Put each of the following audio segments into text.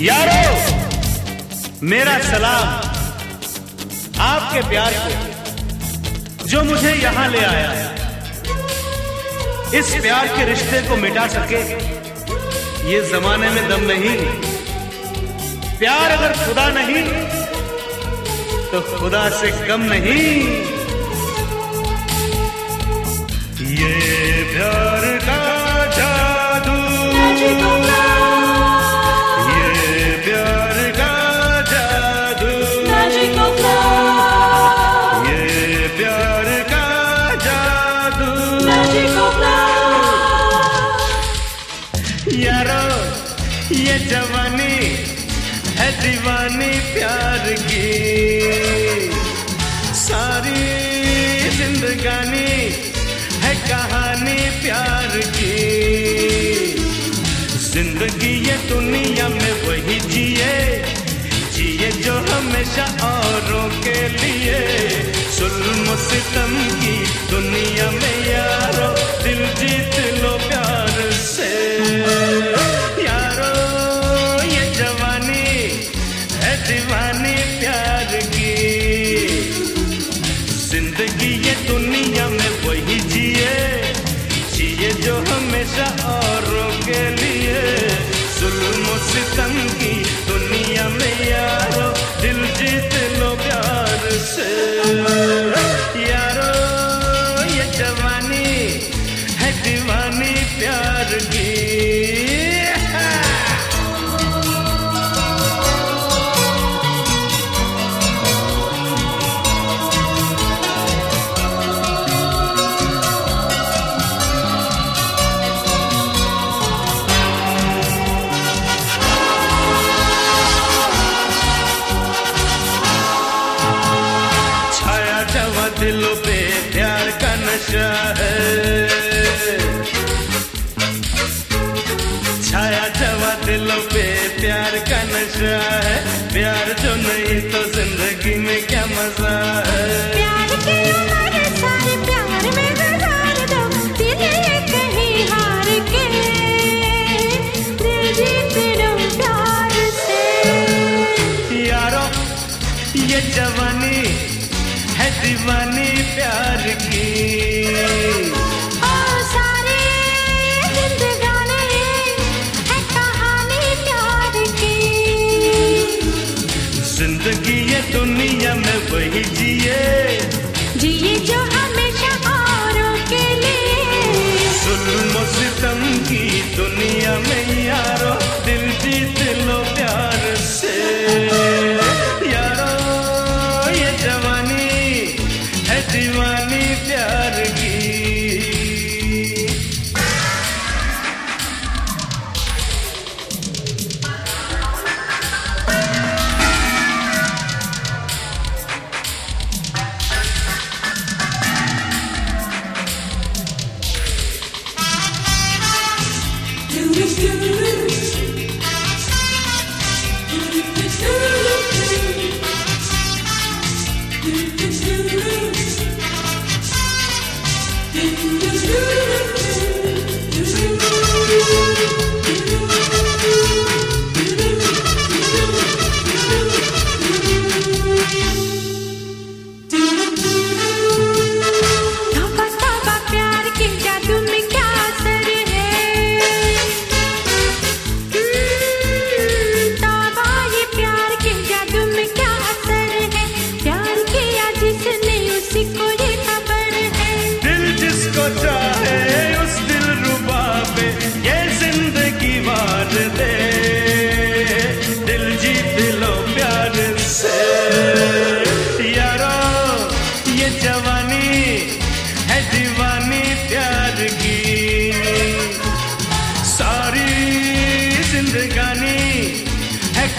यारो, मेरा सलाम आपके प्यार को जो मुझे यहाँ ले आया इस प्यार के रिश्ते को मिटा सके, ये जमाने में दम नहीं। प्यार अगर खुदा नहीं तो खुदा से कम नहीं। ये प्यार का जादू। जवानी है दीवानी प्यार की। सारी जिंदगानी है कहानी प्यार की। ज़िंदगी ये दुनिया में वही जिए जिए जो हमेशा औरों के लिए। जुल्म सितम की दुनिया में का नशा है। प्यार जो नहीं तो ज़िंदगी में क्या मज़ा है? प्यार की उम्र सारे प्यार में गुजार दो। दिल ये कहीं हार के दिल जीत लो प्यार से। यारो ये जवानी है दीवानी प्यार की। ज़िंदगी ये दुनिया में वही जिए।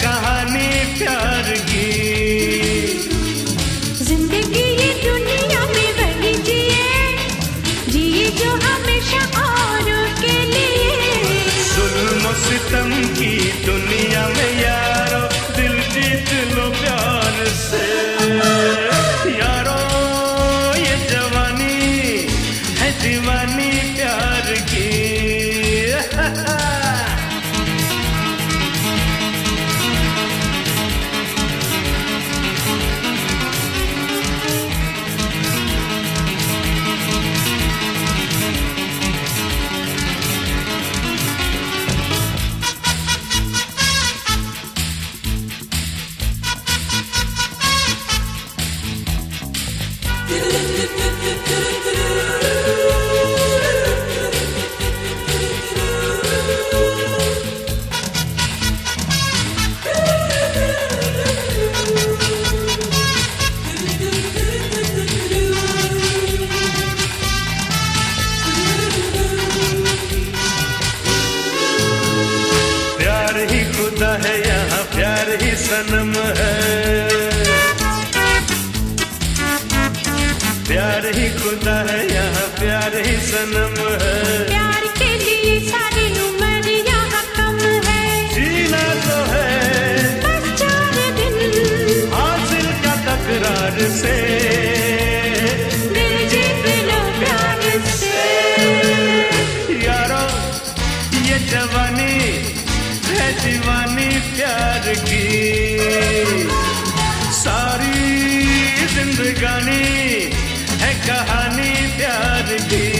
कहानी प्यार सनम है। सारी जिंदगानी है कहानी प्यार की।